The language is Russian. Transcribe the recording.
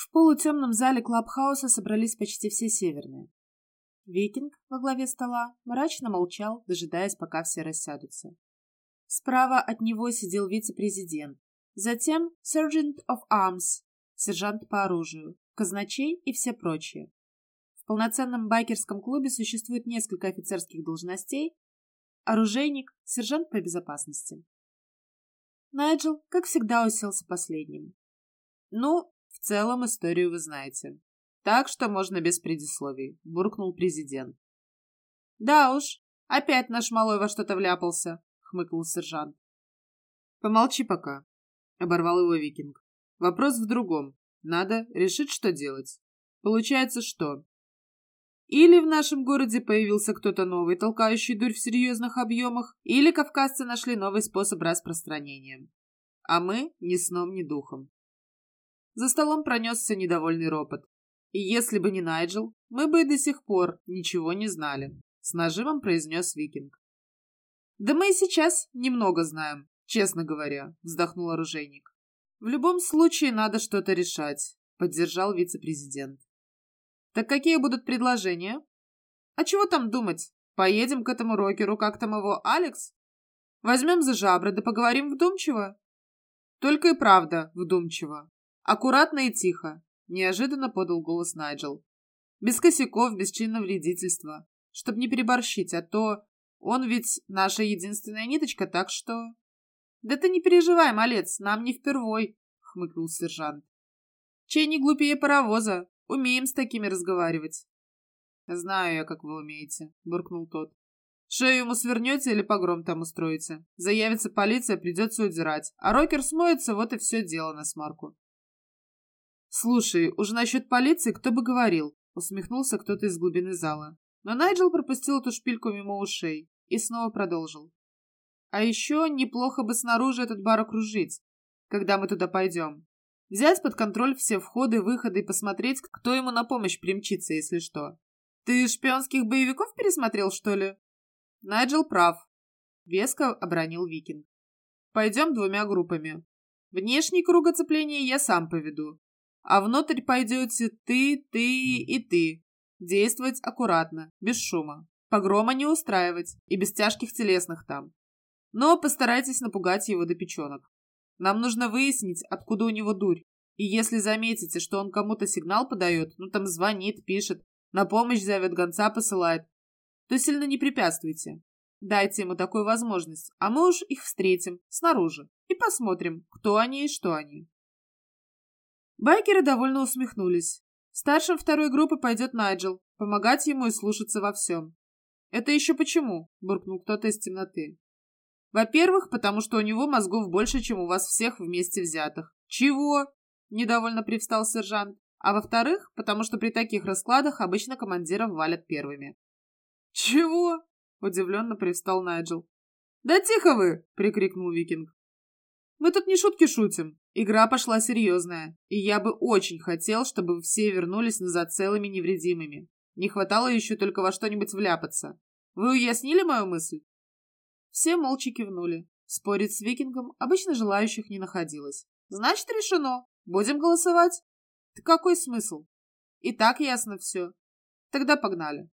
В полутемном зале клабхауса собрались почти все северные. Викинг во главе стола мрачно молчал, дожидаясь, пока все рассядутся. Справа от него сидел вице-президент, затем Sergeant of Arms, сержант по оружию, казначей и все прочие. В полноценном байкерском клубе существует несколько офицерских должностей, оружейник, сержант по безопасности. Найджел, как всегда, уселся последним. Ну, в целом историю вы знаете. Так что можно без предисловий, буркнул президент. Да уж, опять наш малой во что-то вляпался, хмыкнул сержант. Помолчи пока, оборвал его викинг. Вопрос в другом. Надо решить, что делать. Получается, что? Или в нашем городе появился кто-то новый, толкающий дурь в серьезных объемах, или кавказцы нашли новый способ распространения. А мы ни сном, ни духом. За столом пронесся недовольный ропот. И если бы не Найджел, мы бы и до сих пор ничего не знали, с нажимом произнес Викинг. Да мы и сейчас немного знаем, честно говоря, вздохнул оружейник. В любом случае надо что-то решать, поддержал вице-президент. Так какие будут предложения? А чего там думать? Поедем к этому рокеру, как там его, Алекс? Возьмем за жабры, да поговорим вдумчиво. Только и правда вдумчиво. Аккуратно и тихо, неожиданно подал голос Найджел. Без косяков, без чинного вредительства. Чтоб не переборщить, а то он ведь наша единственная ниточка, так что... Да ты не переживай, малец, нам не впервой, хмыкнул сержант. Чей не глупее паровоза, Умеем с такими разговаривать. Знаю я, как вы умеете, буркнул тот. Шею ему свернете или погром там устроите. Заявится полиция, придется удирать. А рокер смоется, вот и все дело на смарку. Слушай, уже насчет полиции кто бы говорил? Усмехнулся кто-то из глубины зала. Но Найджел пропустил эту шпильку мимо ушей и снова продолжил. А еще неплохо бы снаружи этот бар окружить, когда мы туда пойдем. Взять под контроль все входы, выходы и посмотреть, кто ему на помощь примчится, если что. Ты шпионских боевиков пересмотрел, что ли? Найджел прав. Веско обронил Викинг. Пойдем двумя группами. Внешний круг оцепления я сам поведу. А внутрь пойдете ты, ты и ты. Действовать аккуратно, без шума. Погрома не устраивать и без тяжких телесных там. Но постарайтесь напугать его до печенок. Нам нужно выяснить, откуда у него дурь. И если заметите, что он кому-то сигнал подает, ну там звонит, пишет, на помощь зовет, гонца посылает, то сильно не препятствуйте. Дайте ему такую возможность, а мы уж их встретим снаружи и посмотрим, кто они и что они. Байкеры довольно усмехнулись. Старшим второй группы пойдет Найджел, помогать ему и слушаться во всем. «Это еще почему?» – буркнул кто-то из темноты. Во-первых, потому что у него мозгов больше, чем у вас всех вместе взятых. Чего? Недовольно привстал сержант. А во-вторых, потому что при таких раскладах обычно командиров валят первыми. Чего? Удивленно привстал Найджел. Да тихо вы! прикрикнул Викинг. Мы тут не шутки шутим. Игра пошла серьезная, и я бы очень хотел, чтобы все вернулись назад целыми невредимыми. Не хватало еще только во что-нибудь вляпаться. Вы уяснили мою мысль? Все молча кивнули. Спорить с викингом обычно желающих не находилось. Значит, решено. Будем голосовать? Да какой смысл? И так ясно все. Тогда погнали.